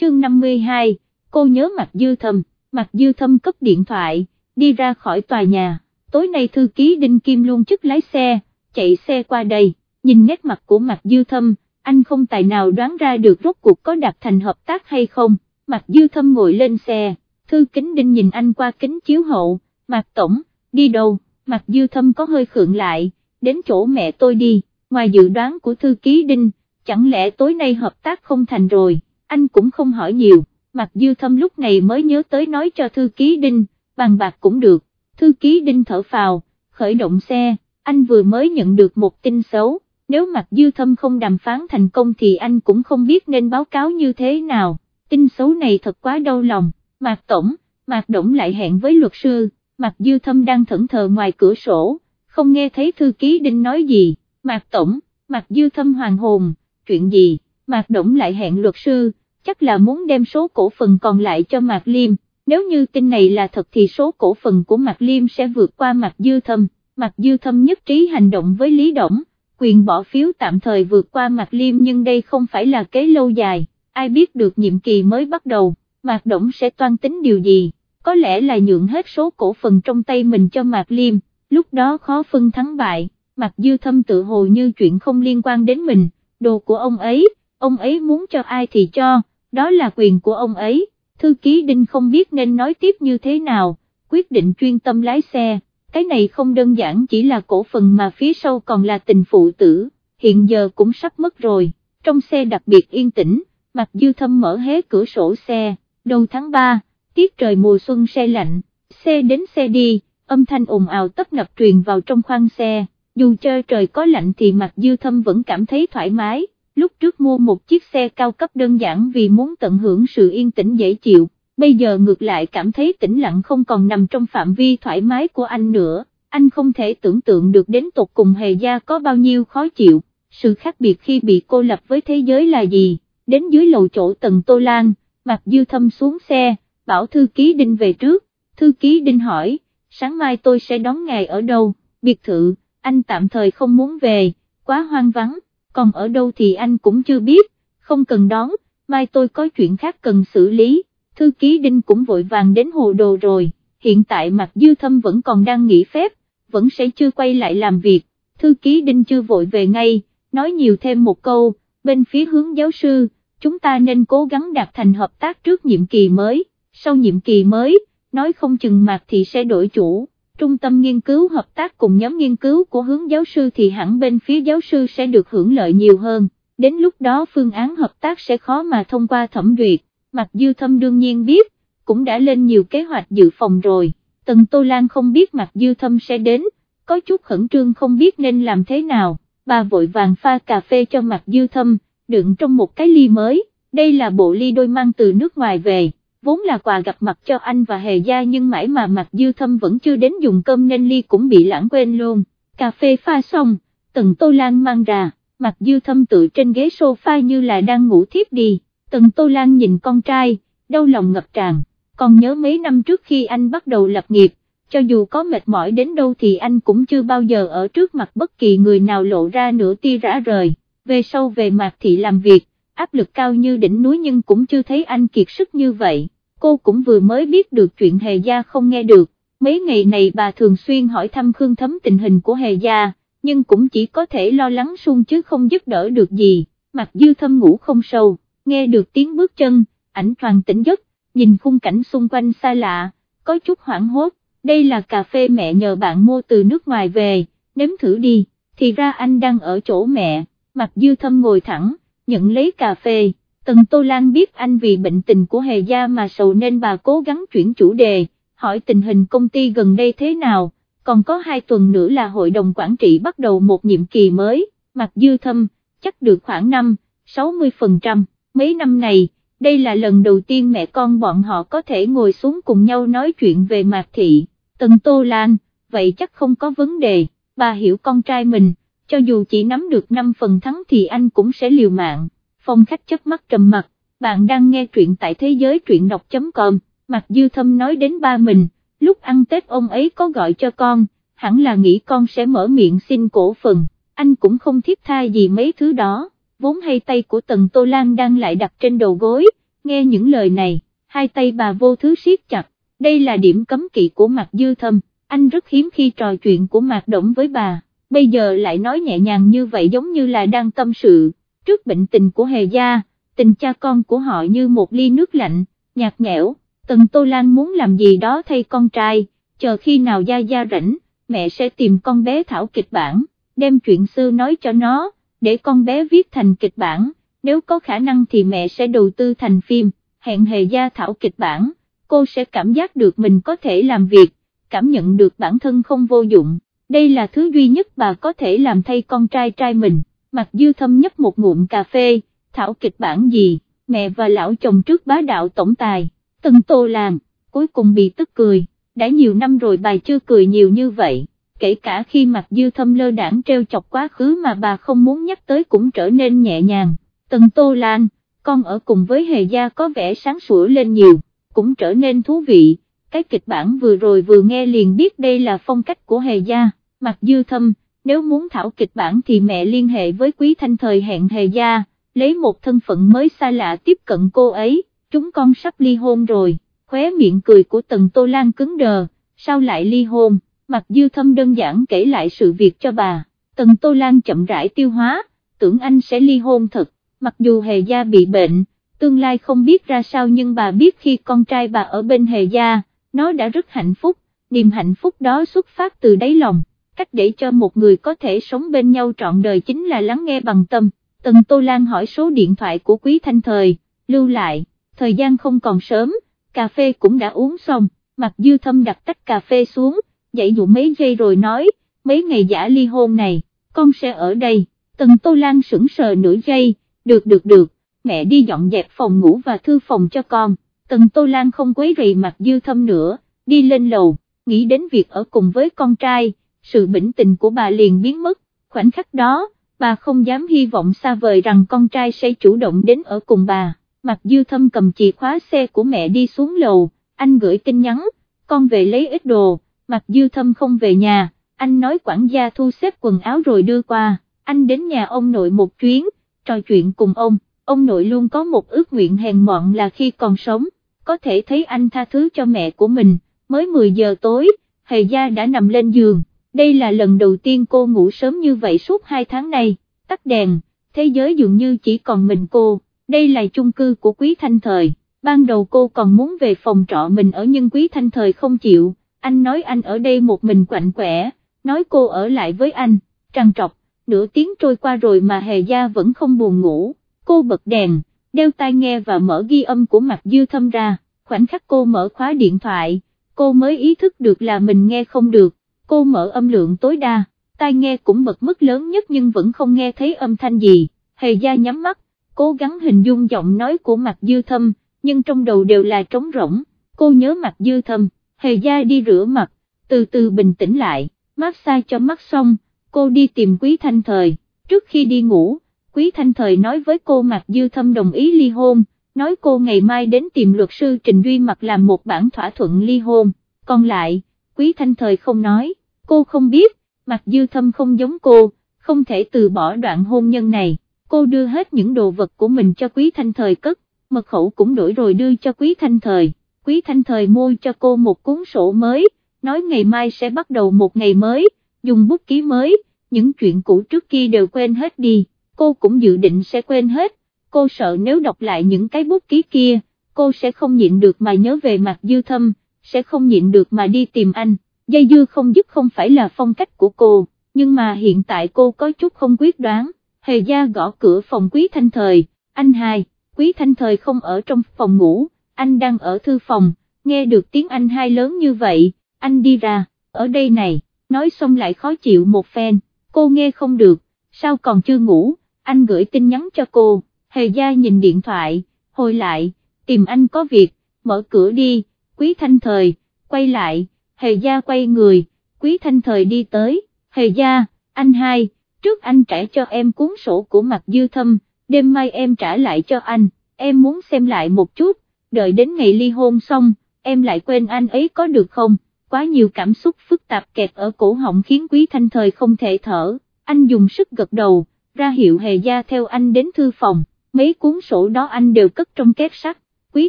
chương 52, cô nhớ Mạc dư thâm, Mạc dư thâm cấp điện thoại, đi ra khỏi tòa nhà, tối nay thư ký Đinh Kim luôn chức lái xe, chạy xe qua đây, nhìn nét mặt của Mạc dư thâm, anh không tài nào đoán ra được rốt cuộc có đạt thành hợp tác hay không, Mạc dư thâm ngồi lên xe, thư kính Đinh nhìn anh qua kính chiếu hậu, Mạc tổng, đi đâu, Mạc dư thâm có hơi khượng lại, đến chỗ mẹ tôi đi, ngoài dự đoán của thư ký Đinh, chẳng lẽ tối nay hợp tác không thành rồi, anh cũng không hỏi nhiều, Mặc dư thâm lúc này mới nhớ tới nói cho thư ký Đinh, bàn bạc cũng được, thư ký Đinh thở phào, khởi động xe, anh vừa mới nhận được một tin xấu, nếu Mặc dư thâm không đàm phán thành công thì anh cũng không biết nên báo cáo như thế nào, tin xấu này thật quá đau lòng, Mạc Tổng, Mạc Động lại hẹn với luật sư, Mạc Dư Thâm đang thẫn thờ ngoài cửa sổ, không nghe thấy thư ký Đinh nói gì, Mạc Tổng, Mạc Dư Thâm hoàng hồn, chuyện gì, Mạc Động lại hẹn luật sư, chắc là muốn đem số cổ phần còn lại cho Mạc Liêm, nếu như tin này là thật thì số cổ phần của Mạc Liêm sẽ vượt qua Mạc Dư Thâm, Mạc Dư Thâm nhất trí hành động với Lý Động, quyền bỏ phiếu tạm thời vượt qua Mạc Liêm nhưng đây không phải là kế lâu dài, ai biết được nhiệm kỳ mới bắt đầu, Mạc Động sẽ toan tính điều gì, có lẽ là nhượng hết số cổ phần trong tay mình cho Mạc Liêm, lúc đó khó phân thắng bại, Mạc Dư Thâm tự hồ như chuyện không liên quan đến mình, đồ của ông ấy, ông ấy muốn cho ai thì cho, đó là quyền của ông ấy, thư ký Đinh không biết nên nói tiếp như thế nào, quyết định chuyên tâm lái xe, cái này không đơn giản chỉ là cổ phần mà phía sau còn là tình phụ tử, hiện giờ cũng sắp mất rồi, trong xe đặc biệt yên tĩnh, mặt Dư Thâm mở hé cửa sổ xe, đầu tháng 3, tiết trời mùa xuân xe lạnh, xe đến xe đi, âm thanh ồn ào tấp nập truyền vào trong khoang xe, dù chơi trời có lạnh thì mặt Dư Thâm vẫn cảm thấy thoải mái, lúc trước mua một chiếc xe cao cấp đơn giản vì muốn tận hưởng sự yên tĩnh dễ chịu, bây giờ ngược lại cảm thấy tĩnh lặng không còn nằm trong phạm vi thoải mái của anh nữa, anh không thể tưởng tượng được đến tột cùng hề gia có bao nhiêu khó chịu, sự khác biệt khi bị cô lập với thế giới là gì, đến dưới lầu chỗ tầng Tô Lan, Mạc Dư Thâm xuống xe, bảo thư ký Đinh về trước, thư ký Đinh hỏi, sáng mai tôi sẽ đón ngài ở đâu, biệt thự, anh tạm thời không muốn về, quá hoang vắng, còn ở đâu thì anh cũng chưa biết, không cần đón, mai tôi có chuyện khác cần xử lý, thư ký Đinh cũng vội vàng đến hồ đồ rồi, hiện tại mặt Dư Thâm vẫn còn đang nghỉ phép, vẫn sẽ chưa quay lại làm việc, thư ký Đinh chưa vội về ngay, nói nhiều thêm một câu, bên phía hướng giáo sư, chúng ta nên cố gắng đạt thành hợp tác trước nhiệm kỳ mới, sau nhiệm kỳ mới, nói không chừng mặt thì sẽ đổi chủ, trung tâm nghiên cứu hợp tác cùng nhóm nghiên cứu của hướng giáo sư thì hẳn bên phía giáo sư sẽ được hưởng lợi nhiều hơn, đến lúc đó phương án hợp tác sẽ khó mà thông qua thẩm duyệt, Mặc Dư Thâm đương nhiên biết, cũng đã lên nhiều kế hoạch dự phòng rồi, Tần Tô Lan không biết Mặc Dư Thâm sẽ đến, có chút khẩn trương không biết nên làm thế nào, bà vội vàng pha cà phê cho Mặc Dư Thâm, đựng trong một cái ly mới, đây là bộ ly đôi mang từ nước ngoài về, vốn là quà gặp mặt cho anh và Hề Gia nhưng mãi mà mặt Dư Thâm vẫn chưa đến dùng cơm nên ly cũng bị lãng quên luôn, cà phê pha xong, Tần Tô Lan mang ra, mặt Dư Thâm tự trên ghế sofa như là đang ngủ thiếp đi, Tần Tô Lan nhìn con trai, đau lòng ngập tràn, còn nhớ mấy năm trước khi anh bắt đầu lập nghiệp, cho dù có mệt mỏi đến đâu thì anh cũng chưa bao giờ ở trước mặt bất kỳ người nào lộ ra nửa tia rã rời. Về sau về mặt thì làm việc, áp lực cao như đỉnh núi nhưng cũng chưa thấy anh kiệt sức như vậy, cô cũng vừa mới biết được chuyện Hề Gia không nghe được, mấy ngày này bà thường xuyên hỏi thăm Khương Thấm tình hình của Hề Gia, nhưng cũng chỉ có thể lo lắng suông chứ không giúp đỡ được gì, Mặc Dư Thâm ngủ không sâu, nghe được tiếng bước chân, ảnh toàn tỉnh giấc, nhìn khung cảnh xung quanh xa lạ, có chút hoảng hốt, đây là cà phê mẹ nhờ bạn mua từ nước ngoài về, nếm thử đi, thì ra anh đang ở chỗ mẹ. Mặc dư thâm ngồi thẳng, nhận lấy cà phê, Tần Tô Lan biết anh vì bệnh tình của Hề Gia mà sầu nên bà cố gắng chuyển chủ đề, hỏi tình hình công ty gần đây thế nào, còn có hai tuần nữa là hội đồng quản trị bắt đầu một nhiệm kỳ mới, mặc dư thâm, chắc được khoảng 5, 60%, mấy năm này, đây là lần đầu tiên mẹ con bọn họ có thể ngồi xuống cùng nhau nói chuyện về Mạc Thị, Tần Tô Lan, vậy chắc không có vấn đề, bà hiểu con trai mình cho dù chỉ nắm được 5 phần thắng thì anh cũng sẽ liều mạng, phong khách chớp mắt trầm mặt, bạn đang nghe truyện tại thế giới truyện đọc.com, Mạc Dư Thâm nói đến ba mình, lúc ăn Tết ông ấy có gọi cho con, hẳn là nghĩ con sẽ mở miệng xin cổ phần, anh cũng không thiết tha gì mấy thứ đó, vốn hay tay của Tần Tô Lan đang lại đặt trên đầu gối, nghe những lời này, hai tay bà vô thứ siết chặt, đây là điểm cấm kỵ của Mạc Dư Thâm, anh rất hiếm khi trò chuyện của Mạc Động với bà, bây giờ lại nói nhẹ nhàng như vậy giống như là đang tâm sự, trước bệnh tình của Hề Gia, tình cha con của họ như một ly nước lạnh, nhạt nhẽo, Tần Tô Lan muốn làm gì đó thay con trai, chờ khi nào Gia Gia rảnh, mẹ sẽ tìm con bé thảo kịch bản, đem chuyện xưa nói cho nó, để con bé viết thành kịch bản, nếu có khả năng thì mẹ sẽ đầu tư thành phim, hẹn Hề Gia thảo kịch bản, cô sẽ cảm giác được mình có thể làm việc, cảm nhận được bản thân không vô dụng, đây là thứ duy nhất bà có thể làm thay con trai trai mình, mặc dư thâm nhấp một ngụm cà phê, thảo kịch bản gì, mẹ và lão chồng trước bá đạo tổng tài, tân tô làng, cuối cùng bị tức cười, đã nhiều năm rồi bà chưa cười nhiều như vậy, kể cả khi mặc dư thâm lơ đảng treo chọc quá khứ mà bà không muốn nhắc tới cũng trở nên nhẹ nhàng, tân tô lan, con ở cùng với hề gia có vẻ sáng sủa lên nhiều, cũng trở nên thú vị, cái kịch bản vừa rồi vừa nghe liền biết đây là phong cách của hề gia, mặt dư thâm, nếu muốn thảo kịch bản thì mẹ liên hệ với quý thanh thời hẹn hề gia lấy một thân phận mới xa lạ tiếp cận cô ấy, chúng con sắp ly hôn rồi, khóe miệng cười của Tần Tô Lan cứng đờ, sao lại ly hôn, mặt dư thâm đơn giản kể lại sự việc cho bà, Tần Tô Lan chậm rãi tiêu hóa, tưởng anh sẽ ly hôn thật, mặc dù hề gia bị bệnh, tương lai không biết ra sao nhưng bà biết khi con trai bà ở bên hề gia, nó đã rất hạnh phúc, niềm hạnh phúc đó xuất phát từ đáy lòng, cách để cho một người có thể sống bên nhau trọn đời chính là lắng nghe bằng tâm. Tần Tô Lan hỏi số điện thoại của Quý Thanh Thời, lưu lại, thời gian không còn sớm, cà phê cũng đã uống xong, mặt dư thâm đặt tách cà phê xuống, dậy dụ mấy giây rồi nói, mấy ngày giả ly hôn này, con sẽ ở đây, Tần Tô Lan sững sờ nửa giây, được được được, mẹ đi dọn dẹp phòng ngủ và thư phòng cho con, Tần Tô Lan không quấy rầy mặt dư thâm nữa, đi lên lầu, nghĩ đến việc ở cùng với con trai, sự bình tĩnh của bà liền biến mất, khoảnh khắc đó, bà không dám hy vọng xa vời rằng con trai sẽ chủ động đến ở cùng bà, Mặc dư thâm cầm chìa khóa xe của mẹ đi xuống lầu, anh gửi tin nhắn, con về lấy ít đồ, Mặc dư thâm không về nhà, anh nói quản gia thu xếp quần áo rồi đưa qua, anh đến nhà ông nội một chuyến, trò chuyện cùng ông, ông nội luôn có một ước nguyện hèn mọn là khi còn sống, có thể thấy anh tha thứ cho mẹ của mình, mới 10 giờ tối, hề gia đã nằm lên giường đây là lần đầu tiên cô ngủ sớm như vậy suốt hai tháng này. tắt đèn, thế giới dường như chỉ còn mình cô, đây là chung cư của Quý Thanh Thời, ban đầu cô còn muốn về phòng trọ mình ở nhưng Quý Thanh Thời không chịu, anh nói anh ở đây một mình quạnh quẻ, nói cô ở lại với anh, trăng trọc, nửa tiếng trôi qua rồi mà Hề Gia vẫn không buồn ngủ, cô bật đèn, đeo tai nghe và mở ghi âm của mặt dư thâm ra, khoảnh khắc cô mở khóa điện thoại, cô mới ý thức được là mình nghe không được cô mở âm lượng tối đa, tai nghe cũng bật mức lớn nhất nhưng vẫn không nghe thấy âm thanh gì, hề gia nhắm mắt, cố gắng hình dung giọng nói của mặt dư thâm, nhưng trong đầu đều là trống rỗng, cô nhớ mặt dư thâm, hề gia đi rửa mặt, từ từ bình tĩnh lại, massage cho mắt xong, cô đi tìm quý thanh thời, trước khi đi ngủ, quý thanh thời nói với cô mặt dư thâm đồng ý ly hôn, nói cô ngày mai đến tìm luật sư Trình Duy Mặc làm một bản thỏa thuận ly hôn, còn lại, quý thanh thời không nói, cô không biết, mặc dư thâm không giống cô, không thể từ bỏ đoạn hôn nhân này, cô đưa hết những đồ vật của mình cho quý thanh thời cất, mật khẩu cũng đổi rồi đưa cho quý thanh thời, quý thanh thời mua cho cô một cuốn sổ mới, nói ngày mai sẽ bắt đầu một ngày mới, dùng bút ký mới, những chuyện cũ trước kia đều quên hết đi, cô cũng dự định sẽ quên hết, cô sợ nếu đọc lại những cái bút ký kia, cô sẽ không nhịn được mà nhớ về mặt dư thâm, sẽ không nhịn được mà đi tìm anh, dây dưa không dứt không phải là phong cách của cô, nhưng mà hiện tại cô có chút không quyết đoán, hề gia gõ cửa phòng quý thanh thời, anh hai, quý thanh thời không ở trong phòng ngủ, anh đang ở thư phòng, nghe được tiếng anh hai lớn như vậy, anh đi ra, ở đây này, nói xong lại khó chịu một phen, cô nghe không được, sao còn chưa ngủ, anh gửi tin nhắn cho cô, hề gia nhìn điện thoại, hồi lại, tìm anh có việc, mở cửa đi quý thanh thời, quay lại, hề gia quay người, quý thanh thời đi tới, hề gia, anh hai, trước anh trả cho em cuốn sổ của mặt dư thâm, đêm mai em trả lại cho anh, em muốn xem lại một chút, đợi đến ngày ly hôn xong, em lại quên anh ấy có được không, quá nhiều cảm xúc phức tạp kẹt ở cổ họng khiến quý thanh thời không thể thở, anh dùng sức gật đầu, ra hiệu hề gia theo anh đến thư phòng, mấy cuốn sổ đó anh đều cất trong két sắt Quý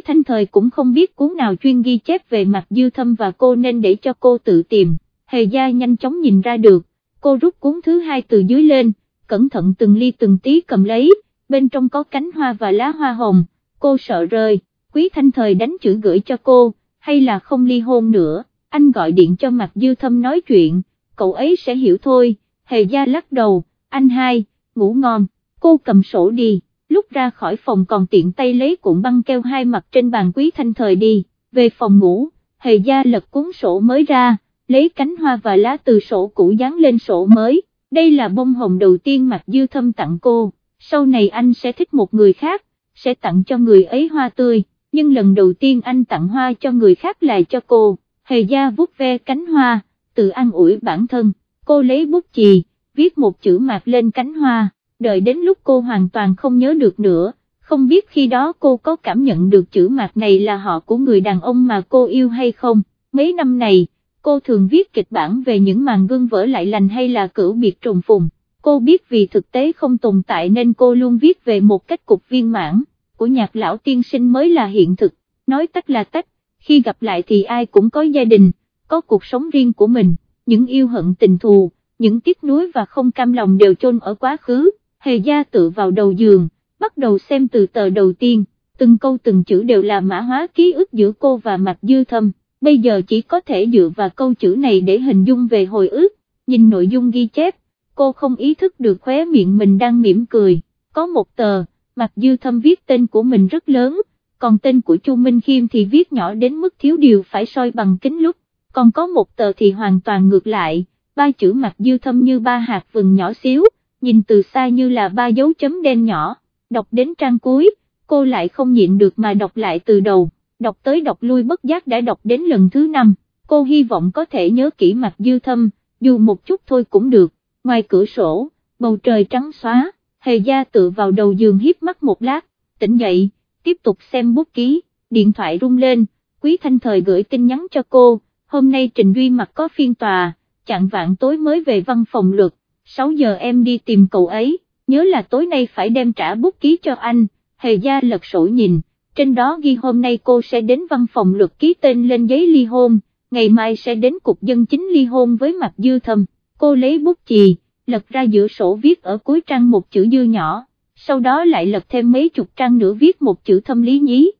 Thanh Thời cũng không biết cuốn nào chuyên ghi chép về mặt dư thâm và cô nên để cho cô tự tìm, hề gia nhanh chóng nhìn ra được, cô rút cuốn thứ hai từ dưới lên, cẩn thận từng ly từng tí cầm lấy, bên trong có cánh hoa và lá hoa hồng, cô sợ rơi, Quý Thanh Thời đánh chữ gửi cho cô, hay là không ly hôn nữa, anh gọi điện cho mặt dư thâm nói chuyện, cậu ấy sẽ hiểu thôi, hề gia lắc đầu, anh hai, ngủ ngon, cô cầm sổ đi lúc ra khỏi phòng còn tiện tay lấy cuộn băng keo hai mặt trên bàn quý thanh thời đi, về phòng ngủ, hề gia lật cuốn sổ mới ra, lấy cánh hoa và lá từ sổ cũ dán lên sổ mới, đây là bông hồng đầu tiên mặt dư thâm tặng cô, sau này anh sẽ thích một người khác, sẽ tặng cho người ấy hoa tươi, nhưng lần đầu tiên anh tặng hoa cho người khác là cho cô, hề gia vuốt ve cánh hoa, tự an ủi bản thân, cô lấy bút chì, viết một chữ mạc lên cánh hoa đợi đến lúc cô hoàn toàn không nhớ được nữa, không biết khi đó cô có cảm nhận được chữ mạc này là họ của người đàn ông mà cô yêu hay không, mấy năm này, cô thường viết kịch bản về những màn gương vỡ lại lành hay là cửu biệt trùng phùng, cô biết vì thực tế không tồn tại nên cô luôn viết về một cách cục viên mãn, của nhạc lão tiên sinh mới là hiện thực, nói tách là tách, khi gặp lại thì ai cũng có gia đình, có cuộc sống riêng của mình, những yêu hận tình thù, những tiếc nuối và không cam lòng đều chôn ở quá khứ hề gia tự vào đầu giường, bắt đầu xem từ tờ đầu tiên, từng câu từng chữ đều là mã hóa ký ức giữa cô và Mạc dư thâm, bây giờ chỉ có thể dựa vào câu chữ này để hình dung về hồi ức, nhìn nội dung ghi chép, cô không ý thức được khóe miệng mình đang mỉm cười, có một tờ, Mạc dư thâm viết tên của mình rất lớn, còn tên của Chu Minh Khiêm thì viết nhỏ đến mức thiếu điều phải soi bằng kính lúc, còn có một tờ thì hoàn toàn ngược lại, ba chữ Mạc dư thâm như ba hạt vừng nhỏ xíu, nhìn từ xa như là ba dấu chấm đen nhỏ, đọc đến trang cuối, cô lại không nhịn được mà đọc lại từ đầu, đọc tới đọc lui bất giác đã đọc đến lần thứ năm, cô hy vọng có thể nhớ kỹ mặt dư thâm, dù một chút thôi cũng được, ngoài cửa sổ, bầu trời trắng xóa, hề gia tự vào đầu giường hiếp mắt một lát, tỉnh dậy, tiếp tục xem bút ký, điện thoại rung lên, quý thanh thời gửi tin nhắn cho cô, hôm nay Trình Duy mặt có phiên tòa, chặn vạn tối mới về văn phòng luật, 6 giờ em đi tìm cậu ấy, nhớ là tối nay phải đem trả bút ký cho anh, hề gia lật sổ nhìn, trên đó ghi hôm nay cô sẽ đến văn phòng luật ký tên lên giấy ly hôn, ngày mai sẽ đến cục dân chính ly hôn với mặt dư thâm, cô lấy bút chì, lật ra giữa sổ viết ở cuối trang một chữ dư nhỏ, sau đó lại lật thêm mấy chục trang nữa viết một chữ thâm lý nhí,